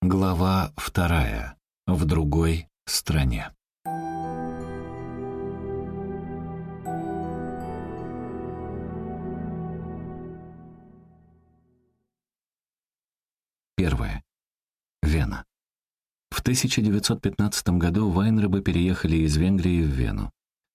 Глава вторая. В другой стране. Первое. Вена. В 1915 году Вайнребы переехали из Венгрии в Вену.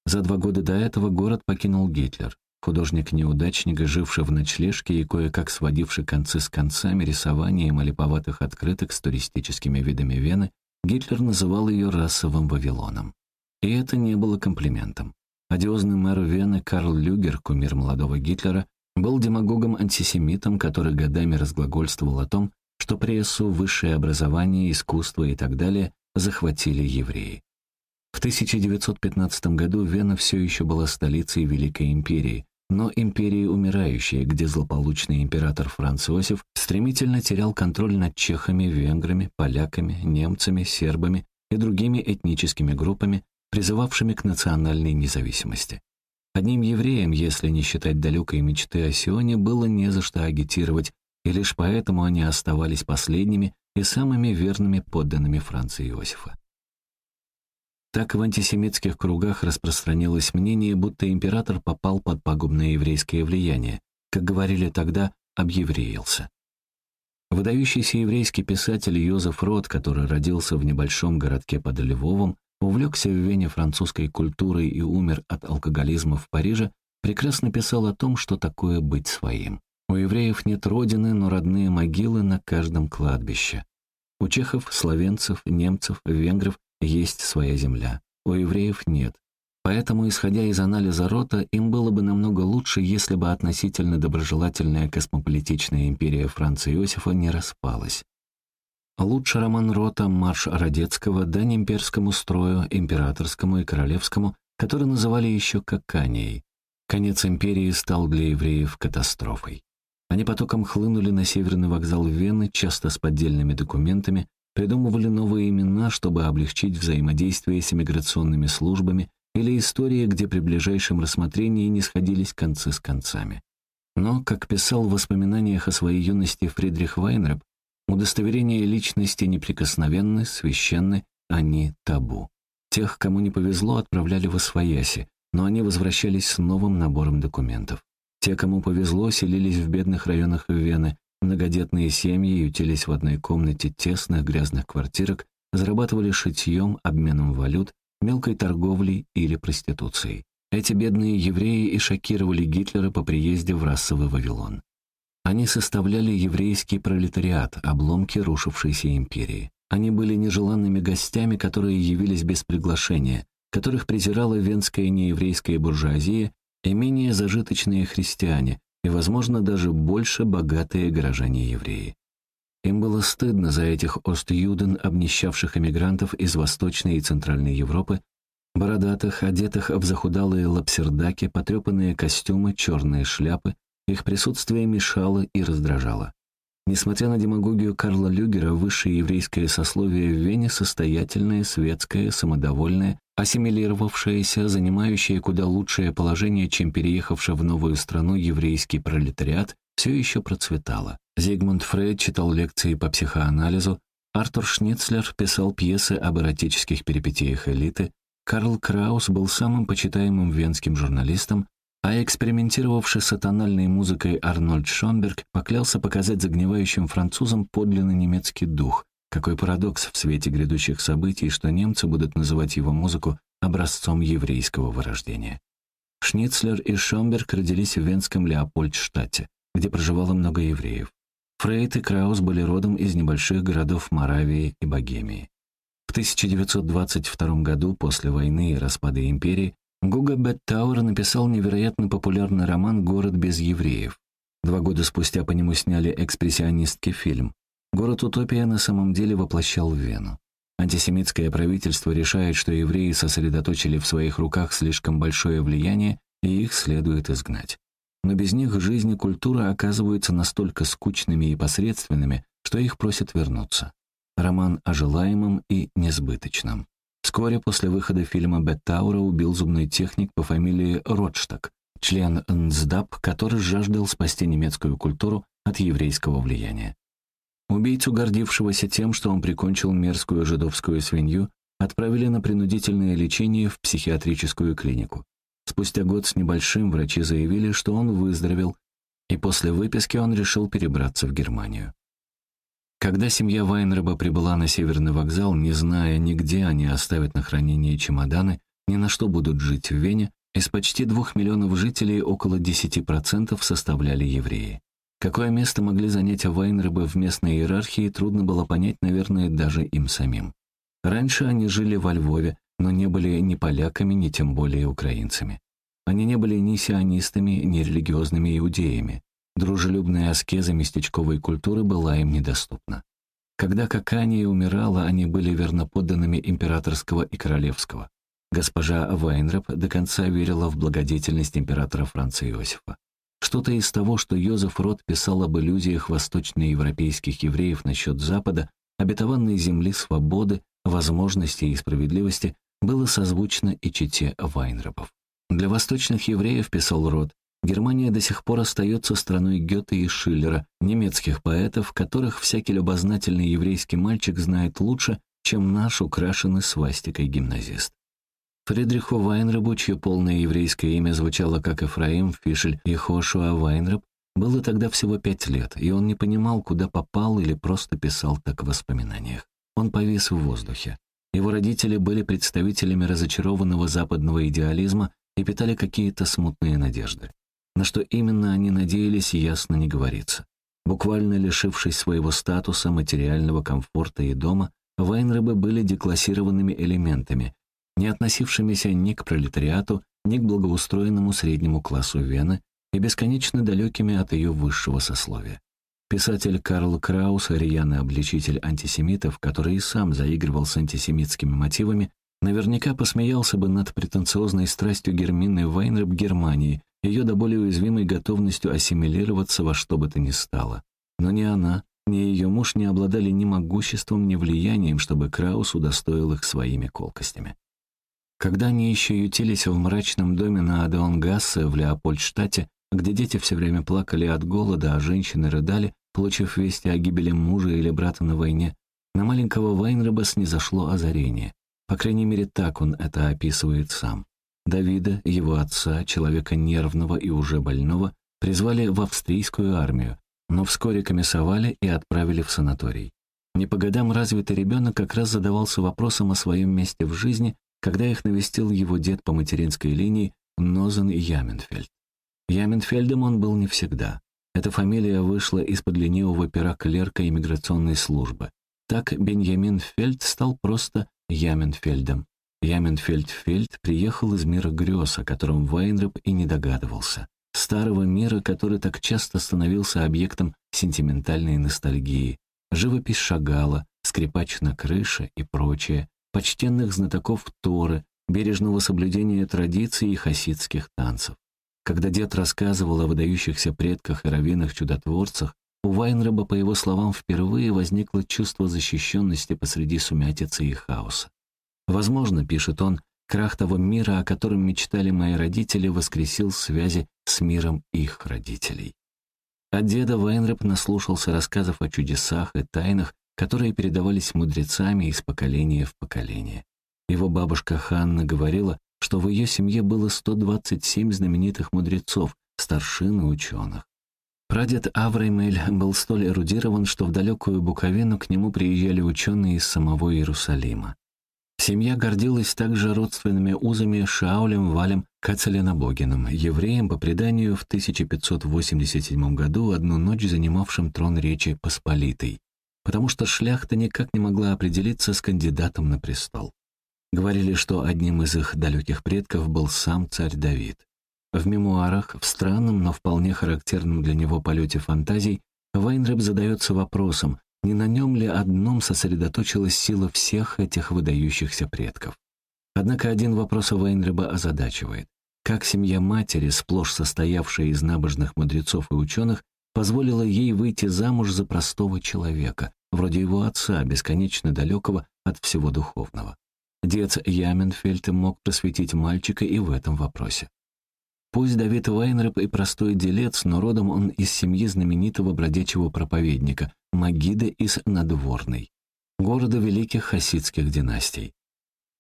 За два года до этого город покинул Гитлер. Художник-неудачник, живший в ночлежке и кое-как сводивший концы с концами рисованием липоватых открыток с туристическими видами Вены, Гитлер называл ее расовым Вавилоном. И это не было комплиментом. Одиозный мэр Вены Карл Люгер, кумир молодого Гитлера, был демагогом-антисемитом, который годами разглагольствовал о том, что прессу, высшее образование, искусство и так далее захватили евреи. В 1915 году Вена все еще была столицей Великой империи, но империя умирающая, где злополучный император Франц Иосиф стремительно терял контроль над чехами, венграми, поляками, немцами, сербами и другими этническими группами, призывавшими к национальной независимости. Одним евреям, если не считать далекой мечты о Сионе, было не за что агитировать, и лишь поэтому они оставались последними и самыми верными подданными Франца Иосифа. Так в антисемитских кругах распространилось мнение, будто император попал под пагубное еврейское влияние, как говорили тогда, объевреился. Выдающийся еврейский писатель Йозеф Рот, который родился в небольшом городке под Львовом, увлекся в Вене французской культурой и умер от алкоголизма в Париже, прекрасно писал о том, что такое быть своим. У евреев нет родины, но родные могилы на каждом кладбище. У чехов, словенцев, немцев, венгров есть своя земля. У евреев нет. Поэтому, исходя из анализа Рота, им было бы намного лучше, если бы относительно доброжелательная космополитичная империя Франца Иосифа не распалась. Лучше роман Рота «Марш Родецкого» дань имперскому строю, императорскому и королевскому, который называли еще Каканией. Конец империи стал для евреев катастрофой. Они потоком хлынули на северный вокзал Вены, часто с поддельными документами, придумывали новые имена, чтобы облегчить взаимодействие с иммиграционными службами или истории, где при ближайшем рассмотрении не сходились концы с концами. Но, как писал в воспоминаниях о своей юности Фридрих Вайнреп, удостоверения личности неприкосновенны, священны, они табу. Тех, кому не повезло, отправляли в Освояси, но они возвращались с новым набором документов. Те, кому повезло, селились в бедных районах Вены, Многодетные семьи ютились в одной комнате тесных грязных квартирок, зарабатывали шитьем, обменом валют, мелкой торговлей или проституцией. Эти бедные евреи и шокировали Гитлера по приезде в расовый Вавилон. Они составляли еврейский пролетариат, обломки рушившейся империи. Они были нежеланными гостями, которые явились без приглашения, которых презирала венская нееврейская буржуазия и менее зажиточные христиане, и, возможно, даже больше богатые горожане-евреи. Им было стыдно за этих остюден, обнищавших эмигрантов из Восточной и Центральной Европы, бородатых, одетых в захудалые лапсердаки, потрепанные костюмы, черные шляпы, их присутствие мешало и раздражало. Несмотря на демагогию Карла Люгера, высшее еврейское сословие в Вене состоятельное, светское, самодовольное, ассимилировавшееся, занимающее куда лучшее положение, чем переехавший в новую страну еврейский пролетариат, все еще процветало. Зигмунд Фрейд читал лекции по психоанализу, Артур Шницлер писал пьесы об эротических перипетиях элиты, Карл Краус был самым почитаемым венским журналистом, а экспериментировавший с тональной музыкой Арнольд Шонберг поклялся показать загнивающим французам подлинный немецкий дух. Какой парадокс в свете грядущих событий, что немцы будут называть его музыку образцом еврейского вырождения. Шницлер и Шомберг родились в венском Леопольдштадте, где проживало много евреев. Фрейд и Краус были родом из небольших городов Моравии и Богемии. В 1922 году, после войны и распада империи, Гуга Беттауэр написал невероятно популярный роман «Город без евреев». Два года спустя по нему сняли экспрессионистский фильм. Город-утопия на самом деле воплощал Вену. Антисемитское правительство решает, что евреи сосредоточили в своих руках слишком большое влияние, и их следует изгнать. Но без них жизнь и культура оказываются настолько скучными и посредственными, что их просят вернуться. Роман о желаемом и несбыточном. Вскоре после выхода фильма Беттаура убил зубной техник по фамилии Ротштаг, член НСДАП, который жаждал спасти немецкую культуру от еврейского влияния. Убийцу, гордившегося тем, что он прикончил мерзкую жидовскую свинью, отправили на принудительное лечение в психиатрическую клинику. Спустя год с небольшим врачи заявили, что он выздоровел, и после выписки он решил перебраться в Германию. Когда семья Вайнреба прибыла на Северный вокзал, не зная, нигде они оставят на хранение чемоданы, ни на что будут жить в Вене, из почти двух миллионов жителей около 10% составляли евреи. Какое место могли занять Вайнребы в местной иерархии, трудно было понять, наверное, даже им самим. Раньше они жили во Львове, но не были ни поляками, ни тем более украинцами. Они не были ни сионистами, ни религиозными иудеями. Дружелюбная аскеза местечковой культуры была им недоступна. Когда Какания умирала, они были верноподданными императорского и королевского. Госпожа Вайнреп до конца верила в благодетельность императора Франца Иосифа. Что-то из того, что Йозеф Рот писал об иллюзиях восточноевропейских евреев насчет Запада, обетованной земли свободы, возможностей и справедливости, было созвучно и чете Вайнрепов. Для восточных евреев, писал Рот, Германия до сих пор остается страной Гёте и Шиллера, немецких поэтов, которых всякий любознательный еврейский мальчик знает лучше, чем наш украшенный свастикой гимназист. Фридриху Вайнребу, чье полное еврейское имя звучало как Эфраим, Фишель и Хошуа Вайнреб, было тогда всего пять лет, и он не понимал, куда попал или просто писал так в воспоминаниях. Он повис в воздухе. Его родители были представителями разочарованного западного идеализма и питали какие-то смутные надежды. На что именно они надеялись, ясно не говорится. Буквально лишившись своего статуса, материального комфорта и дома, Вайнребы были деклассированными элементами, не относившимися ни к пролетариату, ни к благоустроенному среднему классу Вены и бесконечно далекими от ее высшего сословия. Писатель Карл Краус, рьяный обличитель антисемитов, который и сам заигрывал с антисемитскими мотивами, наверняка посмеялся бы над претенциозной страстью Гермины Вайнреб Германии, ее до более уязвимой готовностью ассимилироваться во что бы то ни стало. Но ни она, ни ее муж не обладали ни могуществом, ни влиянием, чтобы Краус удостоил их своими колкостями. Когда они еще ютились в мрачном доме на Адеонгассе в Леопольдштате, где дети все время плакали от голода, а женщины рыдали, получив вести о гибели мужа или брата на войне, на маленького Вайнреба снизошло озарение. По крайней мере, так он это описывает сам. Давида, его отца, человека нервного и уже больного, призвали в австрийскую армию, но вскоре комиссовали и отправили в санаторий. Не по годам развитый ребенок как раз задавался вопросом о своем месте в жизни, когда их навестил его дед по материнской линии Нозен Яменфельд. Яменфельдом он был не всегда. Эта фамилия вышла из-под ленивого пера клерка иммиграционной службы. Так Беньямин Фельд стал просто Яменфельдом, Яменфельд-Фельд приехал из мира грез, о котором Вайнреп и не догадывался. Старого мира, который так часто становился объектом сентиментальной ностальгии. Живопись Шагала, скрипач на крыше и прочее, почтенных знатоков Торы, бережного соблюдения традиций и хасидских танцев. Когда дед рассказывал о выдающихся предках и раввинах-чудотворцах, у Вайнреба, по его словам, впервые возникло чувство защищенности посреди сумятицы и хаоса. Возможно, пишет он, крах того мира, о котором мечтали мои родители, воскресил связи с миром их родителей. От деда Вайнреп наслушался рассказов о чудесах и тайнах, которые передавались мудрецами из поколения в поколение. Его бабушка Ханна говорила, что в ее семье было 127 знаменитых мудрецов, старшин и ученых. Прадед Авреймель был столь эрудирован, что в далекую Буковину к нему приезжали ученые из самого Иерусалима. Семья гордилась также родственными узами Шаулем Валем Кацеленобогиным, евреем по преданию в 1587 году одну ночь занимавшим трон Речи Посполитой, потому что шляхта никак не могла определиться с кандидатом на престол. Говорили, что одним из их далеких предков был сам царь Давид. В мемуарах, в странном, но вполне характерном для него полете фантазий, Вайнреб задается вопросом, не на нем ли одном сосредоточилась сила всех этих выдающихся предков? Однако один вопрос у Вейнреба озадачивает. Как семья матери, сплошь состоявшая из набожных мудрецов и ученых, позволила ей выйти замуж за простого человека, вроде его отца, бесконечно далекого от всего духовного? Дед Яменфельд мог просветить мальчика и в этом вопросе. Пусть Давид Вайнреп и простой делец, но родом он из семьи знаменитого бродячего проповедника, Магида из Надворной, города великих хасидских династий.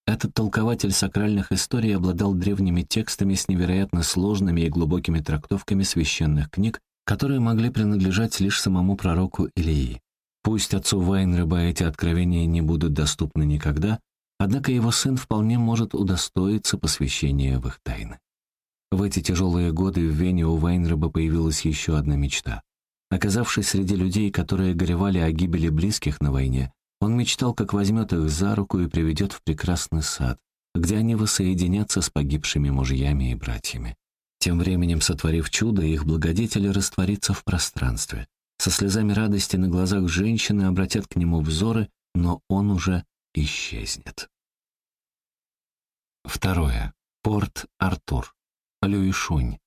Этот толкователь сакральных историй обладал древними текстами с невероятно сложными и глубокими трактовками священных книг, которые могли принадлежать лишь самому пророку Илии. Пусть отцу Вайнреба эти откровения не будут доступны никогда, однако его сын вполне может удостоиться посвящения в их тайны. В эти тяжелые годы в Вене у Вайнреба появилась еще одна мечта. Оказавшись среди людей, которые горевали о гибели близких на войне, он мечтал, как возьмет их за руку и приведет в прекрасный сад, где они воссоединятся с погибшими мужьями и братьями. Тем временем, сотворив чудо, их благодетель растворится в пространстве. Со слезами радости на глазах женщины обратят к нему взоры, но он уже исчезнет. Второе. Порт Артур. Люишунь.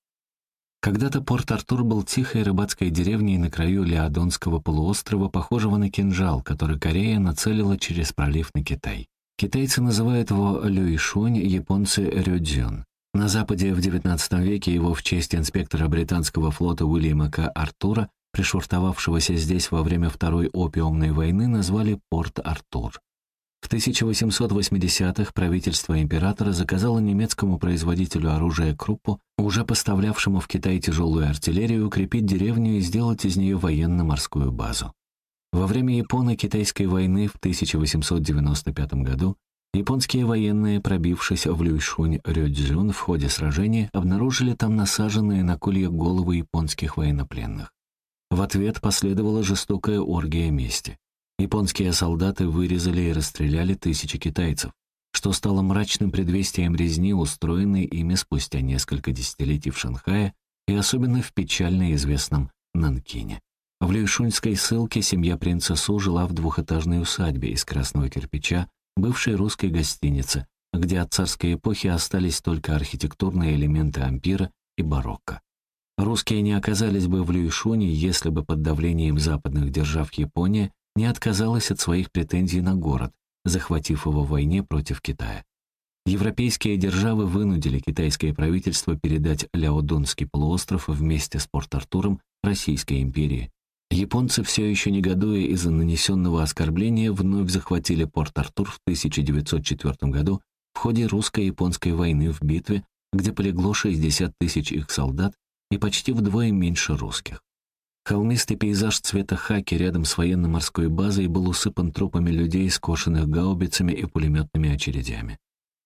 Когда-то Порт-Артур был тихой рыбацкой деревней на краю Леодонского полуострова, похожего на кинжал, который Корея нацелила через пролив на Китай. Китайцы называют его Люишунь, японцы — Рюдзюн. На Западе в XIX веке его в честь инспектора британского флота Уильяма К. Артура, пришвартовавшегося здесь во время Второй опиумной войны, назвали Порт-Артур. В 1880-х правительство императора заказало немецкому производителю оружия Круппу, уже поставлявшему в Китай тяжелую артиллерию, укрепить деревню и сделать из нее военно-морскую базу. Во время Японо-Китайской войны в 1895 году японские военные, пробившись в Люйшунь-Рёдзюн в ходе сражения, обнаружили там насаженные на колья головы японских военнопленных. В ответ последовала жестокая оргия мести. Японские солдаты вырезали и расстреляли тысячи китайцев, что стало мрачным предвестием резни, устроенной ими спустя несколько десятилетий в Шанхае и особенно в печально известном Нанкине. В Люйшуньской ссылке семья принца Су жила в двухэтажной усадьбе из красного кирпича, бывшей русской гостиницы, где от царской эпохи остались только архитектурные элементы ампира и барокко. Русские не оказались бы в Люйшуне, если бы под давлением западных держав Япония не отказалась от своих претензий на город, захватив его в войне против Китая. Европейские державы вынудили китайское правительство передать Ляодунский полуостров вместе с Порт-Артуром Российской империи. Японцы, все еще негодуя из-за нанесенного оскорбления, вновь захватили Порт-Артур в 1904 году в ходе русско-японской войны в битве, где полегло 60 тысяч их солдат и почти вдвое меньше русских. Холмистый пейзаж цвета хаки рядом с военно-морской базой был усыпан трупами людей, скошенных гаубицами и пулеметными очередями.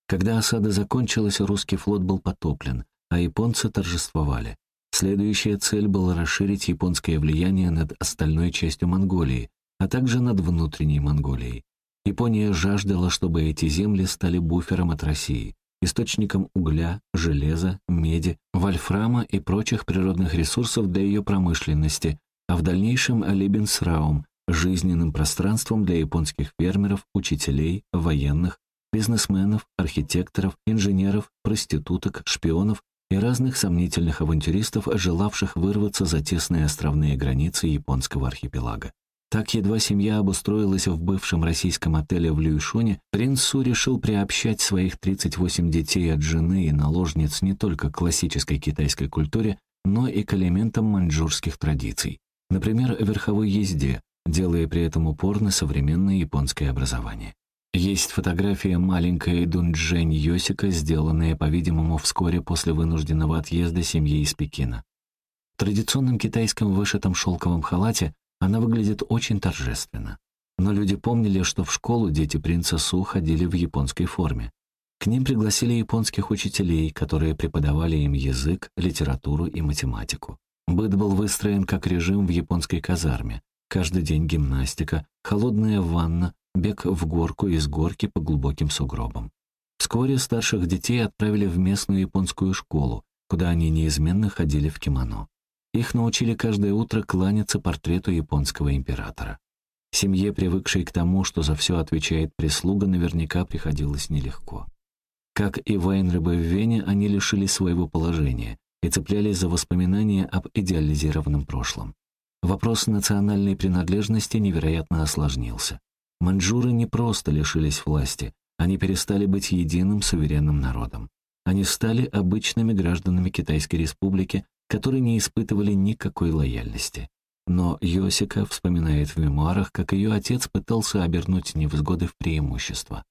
Когда осада закончилась, русский флот был потоплен, а японцы торжествовали. Следующая цель была расширить японское влияние над остальной частью Монголии, а также над внутренней Монголией. Япония жаждала, чтобы эти земли стали буфером от России источником угля, железа, меди, вольфрама и прочих природных ресурсов для ее промышленности, а в дальнейшем Либенсраум, жизненным пространством для японских фермеров, учителей, военных, бизнесменов, архитекторов, инженеров, проституток, шпионов и разных сомнительных авантюристов, желавших вырваться за тесные островные границы японского архипелага. Так едва семья обустроилась в бывшем российском отеле в Люишоне, принц Су решил приобщать своих 38 детей от жены и наложниц не только к классической китайской культуре, но и к элементам маньчжурских традиций. Например, верховой езде, делая при этом упор на современное японское образование. Есть фотография маленькой Дунджень Йосика, сделанная, по-видимому, вскоре после вынужденного отъезда семьи из Пекина. В традиционном китайском вышитом шелковом халате она выглядит очень торжественно. Но люди помнили, что в школу дети принца Су ходили в японской форме. К ним пригласили японских учителей, которые преподавали им язык, литературу и математику. Быт был выстроен как режим в японской казарме. Каждый день гимнастика, холодная ванна, бег в горку из горки по глубоким сугробам. Вскоре старших детей отправили в местную японскую школу, куда они неизменно ходили в кимоно. Их научили каждое утро кланяться портрету японского императора. Семье, привыкшей к тому, что за все отвечает прислуга, наверняка приходилось нелегко. Как и Вайнребы в Вене, они лишились своего положения и цеплялись за воспоминания об идеализированном прошлом. Вопрос национальной принадлежности невероятно осложнился. Маньчжуры не просто лишились власти, они перестали быть единым суверенным народом. Они стали обычными гражданами Китайской республики, которые не испытывали никакой лояльности. Но Йосика вспоминает в мемуарах, как ее отец пытался обернуть невзгоды в преимущество.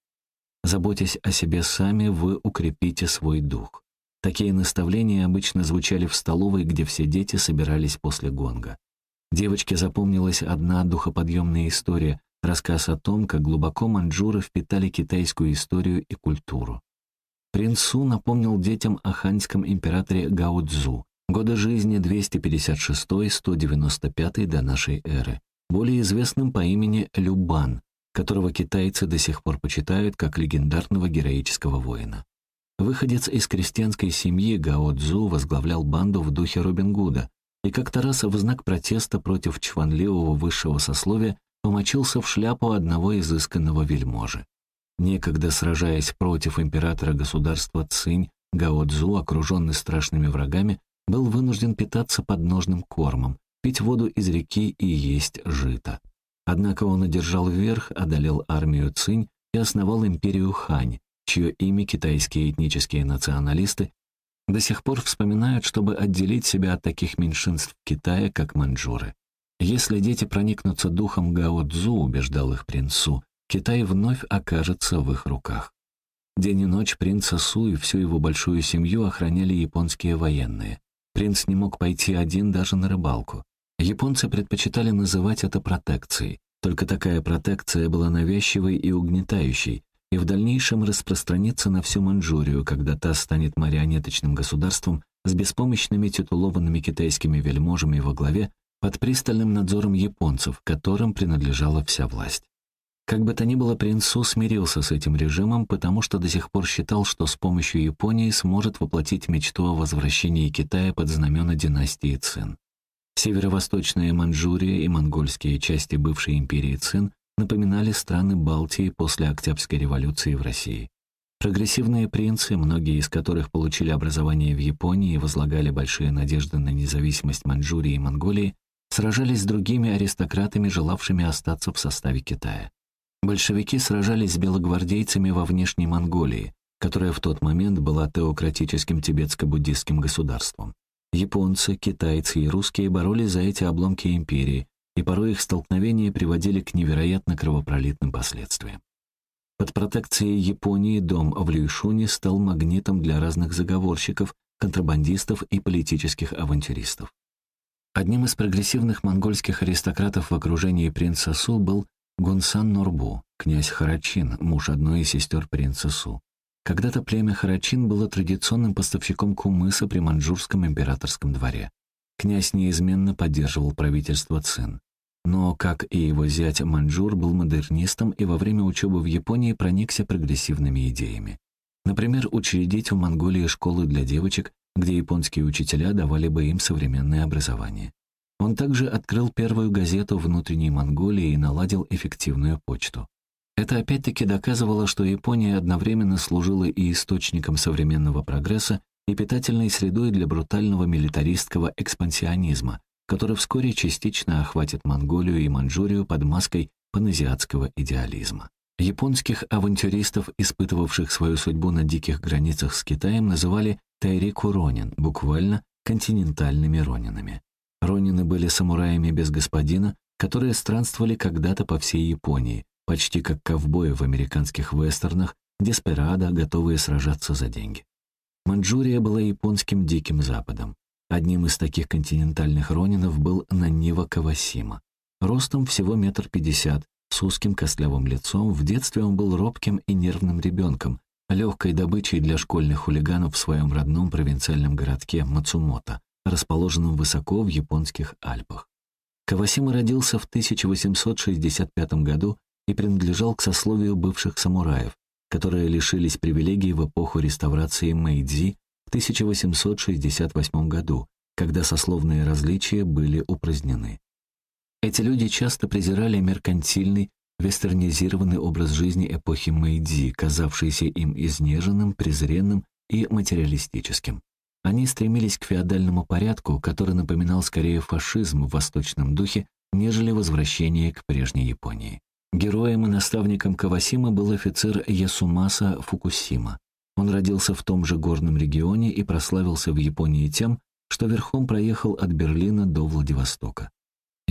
«Заботясь о себе сами, вы укрепите свой дух». Такие наставления обычно звучали в столовой, где все дети собирались после гонга. Девочке запомнилась одна духоподъемная история, рассказ о том, как глубоко маньчжуры впитали китайскую историю и культуру. Принц Су напомнил детям о ханьском императоре Гао Цзу, годы жизни 256-195 до нашей эры, более известным по имени Любан, которого китайцы до сих пор почитают как легендарного героического воина. Выходец из крестьянской семьи Гао Цзу возглавлял банду в духе Робин Гуда, и как-то раз в знак протеста против чванливого высшего сословия помочился в шляпу одного изысканного вельможи. Некогда сражаясь против императора государства Цинь, Гао Цзу, окруженный страшными врагами, был вынужден питаться подножным кормом, пить воду из реки и есть жито. Однако он одержал верх, одолел армию Цинь и основал империю Хань, чье имя китайские этнические националисты до сих пор вспоминают, чтобы отделить себя от таких меньшинств Китая, как маньчжуры. Если дети проникнутся духом Гао Цзу, убеждал их принц Су, Китай вновь окажется в их руках. День и ночь принца Су и всю его большую семью охраняли японские военные. Принц не мог пойти один даже на рыбалку. Японцы предпочитали называть это протекцией. Только такая протекция была навязчивой и угнетающей, и в дальнейшем распространится на всю Манчжурию, когда та станет марионеточным государством с беспомощными титулованными китайскими вельможами во главе под пристальным надзором японцев, которым принадлежала вся власть. Как бы то ни было, принц Су смирился с этим режимом, потому что до сих пор считал, что с помощью Японии сможет воплотить мечту о возвращении Китая под знамена династии Цин. Северо-восточная Манчжурия и монгольские части бывшей империи Цин напоминали страны Балтии после Октябрьской революции в России. Прогрессивные принцы, многие из которых получили образование в Японии и возлагали большие надежды на независимость Маньчжурии и Монголии, сражались с другими аристократами, желавшими остаться в составе Китая. Большевики сражались с белогвардейцами во внешней Монголии, которая в тот момент была теократическим тибетско-буддистским государством. Японцы, китайцы и русские боролись за эти обломки империи, и порой их столкновения приводили к невероятно кровопролитным последствиям. Под протекцией Японии дом в Люйшуне стал магнитом для разных заговорщиков, контрабандистов и политических авантюристов. Одним из прогрессивных монгольских аристократов в окружении принца Су был Гунсан Нурбу, князь Харачин, муж одной из сестер принца Су. Когда-то племя Харачин было традиционным поставщиком кумыса при маньчжурском императорском дворе. Князь неизменно поддерживал правительство Цин. Но, как и его зять Маньчжур, был модернистом и во время учебы в Японии проникся прогрессивными идеями. Например, учредить в Монголии школы для девочек, где японские учителя давали бы им современное образование. Он также открыл первую газету внутренней Монголии и наладил эффективную почту. Это опять-таки доказывало, что Япония одновременно служила и источником современного прогресса, и питательной средой для брутального милитаристского экспансионизма, который вскоре частично охватит Монголию и Маньчжурию под маской паназиатского идеализма. Японских авантюристов, испытывавших свою судьбу на диких границах с Китаем, называли тайрику ронин, буквально континентальными ронинами. Ронины были самураями без господина, которые странствовали когда-то по всей Японии, почти как ковбои в американских вестернах, деспирадо, готовые сражаться за деньги. Маньчжурия была японским диким западом. Одним из таких континентальных ронинов был Нанива Кавасима. Ростом всего метр пятьдесят, с узким костлявым лицом, в детстве он был робким и нервным ребенком, легкой добычей для школьных хулиганов в своем родном провинциальном городке Мацумото, расположенном высоко в японских Альпах. Кавасима родился в 1865 году и принадлежал к сословию бывших самураев, которые лишились привилегий в эпоху реставрации Мэйдзи в 1868 году, когда сословные различия были упразднены. Эти люди часто презирали меркантильный, вестернизированный образ жизни эпохи Мэйдзи, казавшийся им изнеженным, презренным и материалистическим. Они стремились к феодальному порядку, который напоминал скорее фашизм в восточном духе, нежели возвращение к прежней Японии. Героем и наставником Кавасима был офицер Ясумаса Фукусима. Он родился в том же горном регионе и прославился в Японии тем, что верхом проехал от Берлина до Владивостока.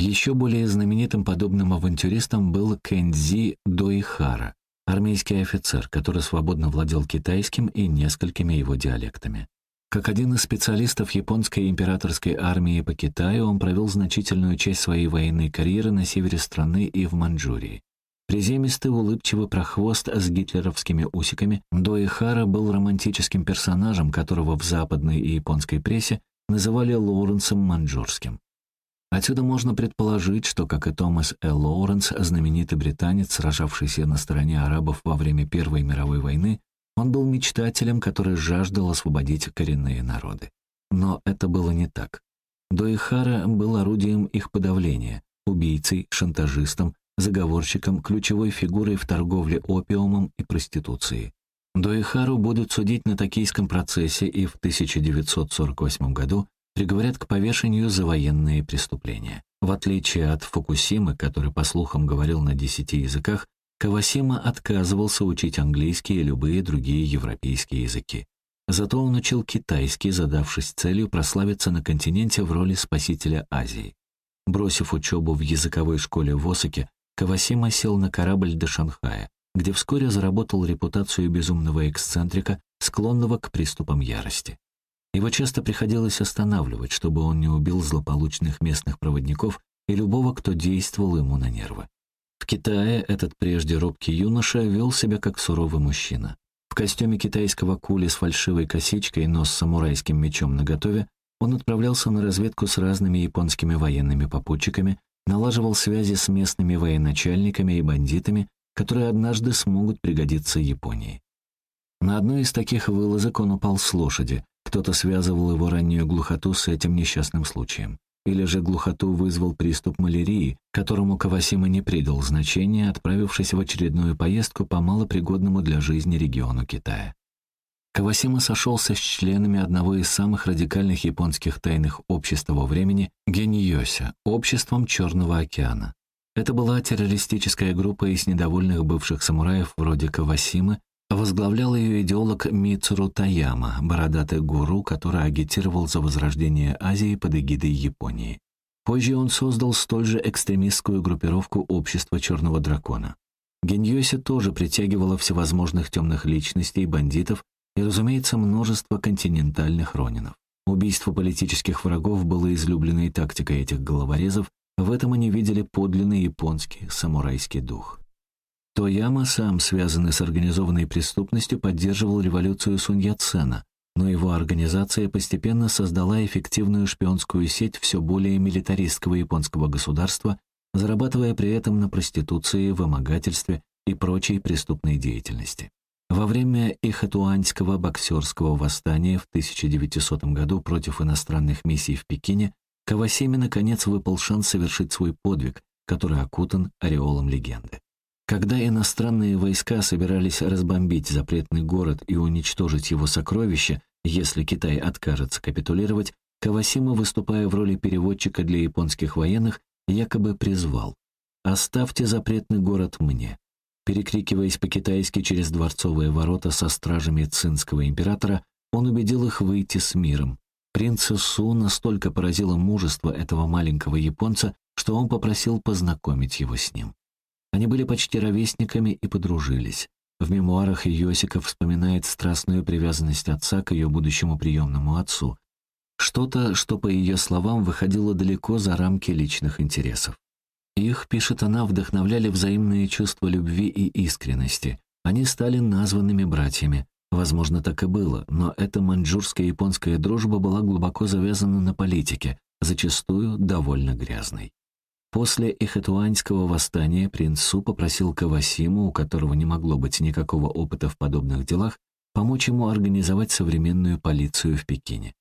Еще более знаменитым подобным авантюристом был Кэнзи Доихара, армейский офицер, который свободно владел китайским и несколькими его диалектами. Как один из специалистов японской императорской армии по Китаю, он провел значительную часть своей военной карьеры на севере страны и в Маньчжурии. Приземистый, улыбчивый прохвост с гитлеровскими усиками, Доихара был романтическим персонажем, которого в западной и японской прессе называли Лоуренсом Маньчжурским. Отсюда можно предположить, что, как и Томас Э. Лоуренс, знаменитый британец, сражавшийся на стороне арабов во время Первой мировой войны, он был мечтателем, который жаждал освободить коренные народы. Но это было не так. Доихара был орудием их подавления, убийцей, шантажистом, заговорщиком, ключевой фигурой в торговле опиумом и проституцией. Доихару будут судить на токийском процессе и в 1948 году приговорят к повешению за военные преступления. В отличие от Фукусимы, который, по слухам, говорил на десяти языках, Кавасима отказывался учить английский и любые другие европейские языки. Зато он учил китайский, задавшись целью прославиться на континенте в роли спасителя Азии. Бросив учебу в языковой школе в Осаке, Кавасима сел на корабль до Шанхая, где вскоре заработал репутацию безумного эксцентрика, склонного к приступам ярости. Его часто приходилось останавливать, чтобы он не убил злополучных местных проводников и любого, кто действовал ему на нервы. В Китае этот прежде робкий юноша вел себя как суровый мужчина. В костюме китайского кули с фальшивой косичкой, но с самурайским мечом наготове, он отправлялся на разведку с разными японскими военными попутчиками, налаживал связи с местными военачальниками и бандитами, которые однажды смогут пригодиться Японии. На одной из таких вылазок он упал с лошади, кто-то связывал его раннюю глухоту с этим несчастным случаем. Или же глухоту вызвал приступ малярии, которому Кавасима не придал значения, отправившись в очередную поездку по малопригодному для жизни региону Китая. Кавасима сошелся с членами одного из самых радикальных японских тайных обществ того времени — Геньёся, обществом Черного океана. Это была террористическая группа из недовольных бывших самураев вроде Кавасимы, Возглавлял ее идеолог Мицуру Таяма, бородатый гуру, который агитировал за возрождение Азии под эгидой Японии. Позже он создал столь же экстремистскую группировку Общества Черного Дракона. Геньёси тоже притягивала всевозможных темных личностей, бандитов и, разумеется, множество континентальных ронинов. Убийство политических врагов было излюбленной тактикой этих головорезов, в этом они видели подлинный японский самурайский дух. Тояма, сам связанный с организованной преступностью, поддерживал революцию Сунь Яцена, но его организация постепенно создала эффективную шпионскую сеть все более милитаристского японского государства, зарабатывая при этом на проституции, вымогательстве и прочей преступной деятельности. Во время Ихатуанского боксерского восстания в 1900 году против иностранных миссий в Пекине Кавасеми наконец выпал шанс совершить свой подвиг, который окутан ореолом легенды. Когда иностранные войска собирались разбомбить запретный город и уничтожить его сокровища, если Китай откажется капитулировать, Кавасима, выступая в роли переводчика для японских военных, якобы призвал «Оставьте запретный город мне». Перекрикиваясь по-китайски через дворцовые ворота со стражами цинского императора, он убедил их выйти с миром. Принца Су настолько поразило мужество этого маленького японца, что он попросил познакомить его с ним. Они были почти ровесниками и подружились. В мемуарах Йосиков вспоминает страстную привязанность отца к ее будущему приемному отцу. Что-то, что, по ее словам, выходило далеко за рамки личных интересов. Их, пишет она, вдохновляли взаимные чувства любви и искренности. Они стали названными братьями. Возможно, так и было, но эта маньчжурская японская дружба была глубоко завязана на политике, зачастую довольно грязной. После Эхэтуанского восстания принц Су попросил Кавасиму, у которого не могло быть никакого опыта в подобных делах, помочь ему организовать современную полицию в Пекине.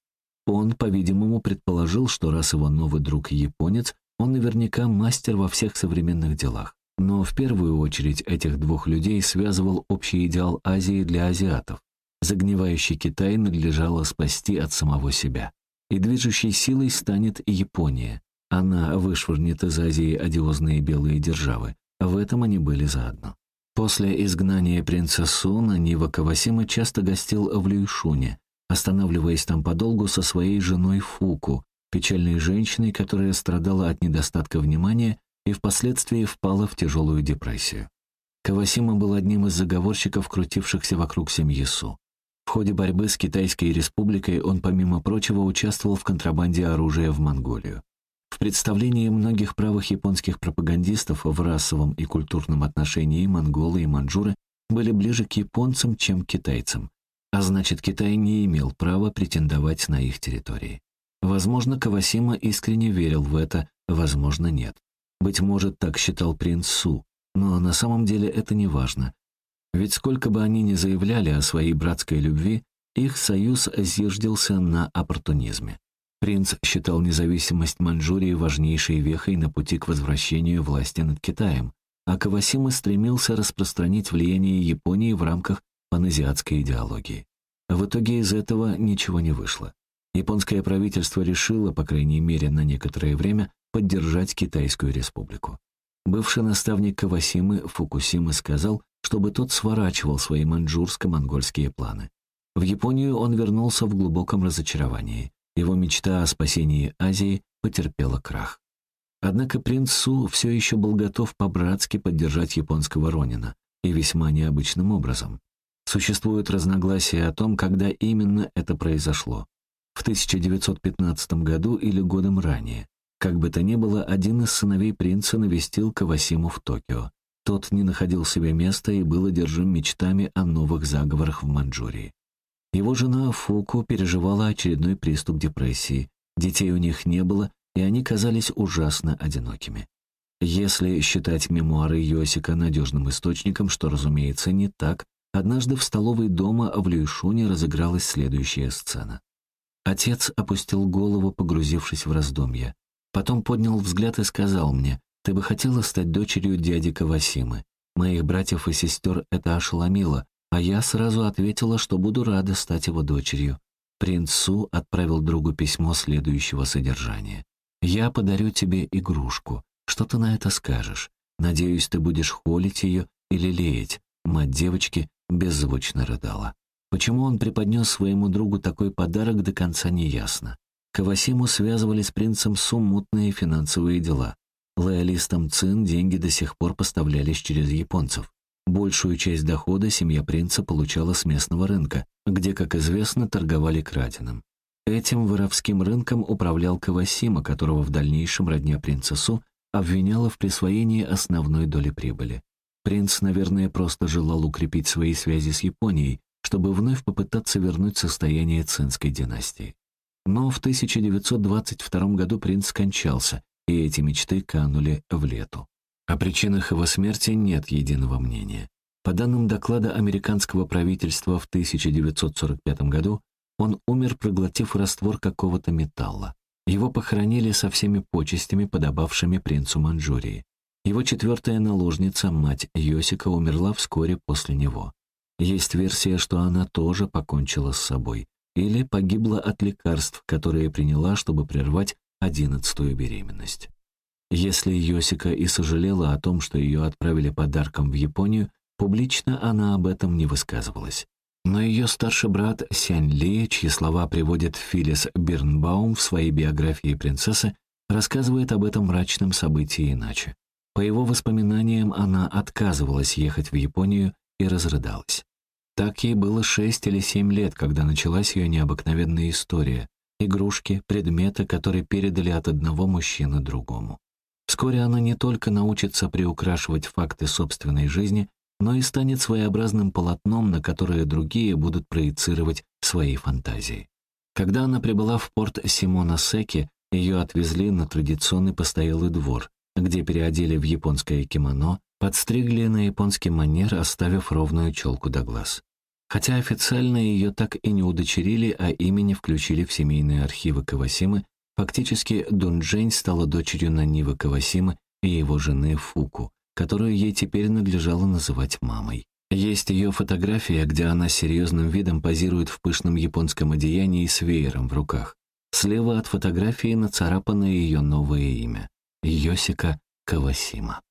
Он, по-видимому, предположил, что раз его новый друг японец, он наверняка мастер во всех современных делах. Но в первую очередь этих двух людей связывал общий идеал Азии для азиатов. Загнивающий Китай надлежало спасти от самого себя. И движущей силой станет Япония, она вышвырнет из Азии одиозные белые державы. В этом они были заодно. После изгнания принца Суна Нива Кавасима часто гостил в Люйшуне, останавливаясь там подолгу со своей женой Фуку, печальной женщиной, которая страдала от недостатка внимания и впоследствии впала в тяжелую депрессию. Кавасима был одним из заговорщиков, крутившихся вокруг семьи Су. В ходе борьбы с Китайской республикой он, помимо прочего, участвовал в контрабанде оружия в Монголию. В представлении многих правых японских пропагандистов в расовом и культурном отношении монголы и маньчжуры были ближе к японцам, чем к китайцам, а значит, Китай не имел права претендовать на их территории. Возможно, Кавасима искренне верил в это, возможно, нет. Быть может, так считал принц Су, но на самом деле это не важно. Ведь сколько бы они ни заявляли о своей братской любви, их союз зиждился на оппортунизме. Принц считал независимость Маньчжурии важнейшей вехой на пути к возвращению власти над Китаем, а Кавасима стремился распространить влияние Японии в рамках паназиатской идеологии. В итоге из этого ничего не вышло. Японское правительство решило, по крайней мере на некоторое время, поддержать Китайскую республику. Бывший наставник Кавасимы Фукусимы сказал, чтобы тот сворачивал свои маньчжурско-монгольские планы. В Японию он вернулся в глубоком разочаровании. Его мечта о спасении Азии потерпела крах. Однако принц Су все еще был готов по-братски поддержать японского Ронина, и весьма необычным образом. Существуют разногласия о том, когда именно это произошло. В 1915 году или годом ранее. Как бы то ни было, один из сыновей принца навестил Кавасиму в Токио. Тот не находил себе места и был одержим мечтами о новых заговорах в Маньчжурии. Его жена Фуку переживала очередной приступ депрессии. Детей у них не было, и они казались ужасно одинокими. Если считать мемуары Йосика надежным источником, что, разумеется, не так, однажды в столовой дома в Люйшуне разыгралась следующая сцена. Отец опустил голову, погрузившись в раздумья. Потом поднял взгляд и сказал мне, «Ты бы хотела стать дочерью дяди Кавасимы. Моих братьев и сестер это ошеломило, а я сразу ответила, что буду рада стать его дочерью. Принц Су отправил другу письмо следующего содержания. «Я подарю тебе игрушку. Что ты на это скажешь? Надеюсь, ты будешь холить ее или леять». Мать девочки беззвучно рыдала. Почему он преподнес своему другу такой подарок, до конца не ясно. Кавасиму связывали с принцем Су мутные финансовые дела. Лоялистам Цин деньги до сих пор поставлялись через японцев. Большую часть дохода семья принца получала с местного рынка, где, как известно, торговали краденым. Этим воровским рынком управлял Кавасима, которого в дальнейшем родня принцессу обвиняла в присвоении основной доли прибыли. Принц, наверное, просто желал укрепить свои связи с Японией, чтобы вновь попытаться вернуть состояние цинской династии. Но в 1922 году принц скончался, и эти мечты канули в лету. О причинах его смерти нет единого мнения. По данным доклада американского правительства в 1945 году, он умер, проглотив раствор какого-то металла. Его похоронили со всеми почестями, подобавшими принцу Манчжурии. Его четвертая наложница, мать Йосика, умерла вскоре после него. Есть версия, что она тоже покончила с собой или погибла от лекарств, которые приняла, чтобы прервать одиннадцатую беременность. Если Йосика и сожалела о том, что ее отправили подарком в Японию, публично она об этом не высказывалась. Но ее старший брат Сянь Ли, чьи слова приводит Филлис Бирнбаум в своей биографии принцессы, рассказывает об этом мрачном событии иначе. По его воспоминаниям, она отказывалась ехать в Японию и разрыдалась. Так ей было шесть или семь лет, когда началась ее необыкновенная история. Игрушки, предметы, которые передали от одного мужчины другому. Вскоре она не только научится приукрашивать факты собственной жизни, но и станет своеобразным полотном, на которое другие будут проецировать свои фантазии. Когда она прибыла в порт Симона Секи, ее отвезли на традиционный постоялый двор, где переодели в японское кимоно, подстригли на японский манер, оставив ровную челку до глаз. Хотя официально ее так и не удочерили, а имени включили в семейные архивы Кавасимы, Фактически, Дунджень стала дочерью Нанивы Кавасимы и его жены Фуку, которую ей теперь надлежало называть мамой. Есть ее фотография, где она серьезным видом позирует в пышном японском одеянии с веером в руках. Слева от фотографии нацарапано ее новое имя — Йосика Кавасима.